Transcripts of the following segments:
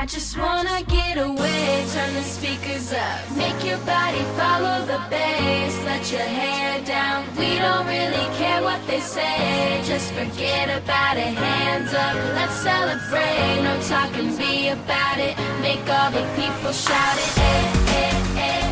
I just wanna get away, turn the speakers up. Make your body follow the bass, let your hair down. We don't really care what they say, just forget about it. Hands up, let's celebrate. No talking, be about it. Make all the people shout it. Hey, hey, hey,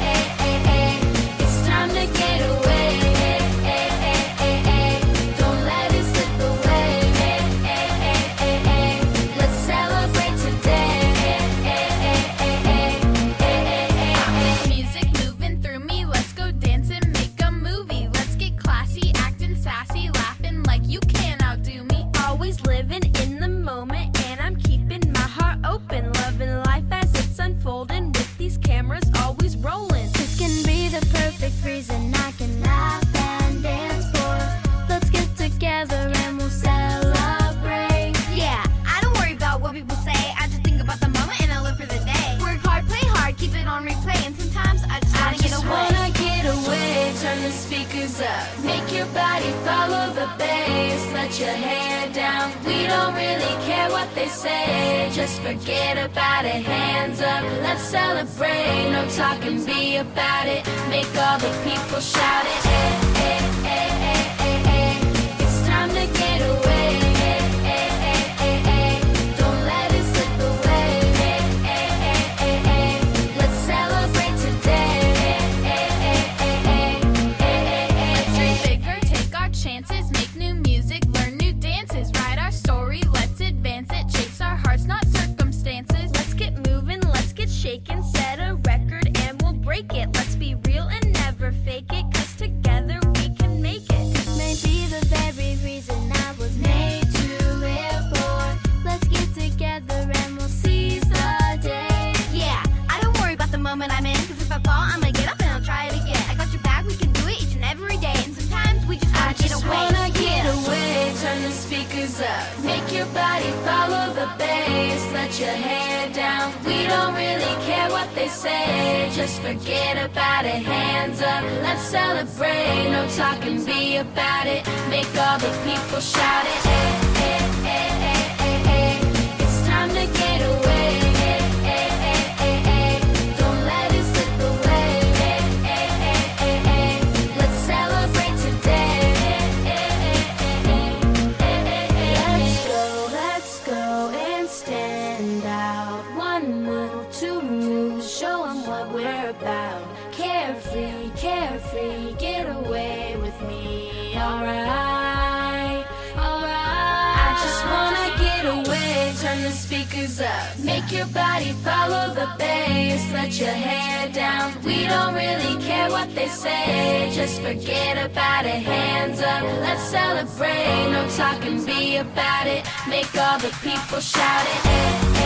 your body follow the bass, let your hair down. We don't really say, just forget about it. Hands up, let's celebrate. No talking, be about it. Make all the people shout it. Hey, hey, moment I'm in, cause if I fall, I'ma get up and I'll try it again. I got your back, we can do it each and every day. And sometimes we just I wanna get just away. wanna get away, turn the speakers up. Make your body follow the bass, let your hair down. We don't really care what they say, just forget about it. Hands up, let's celebrate. No talking, be about it. Make all the people shout it. Alright, alright. I just wanna get away, turn the speakers up. Make your body follow the bass, let your hair down. We don't really care what they say, just forget about it. Hands up, let's celebrate. No talking, be about it. Make all the people shout it.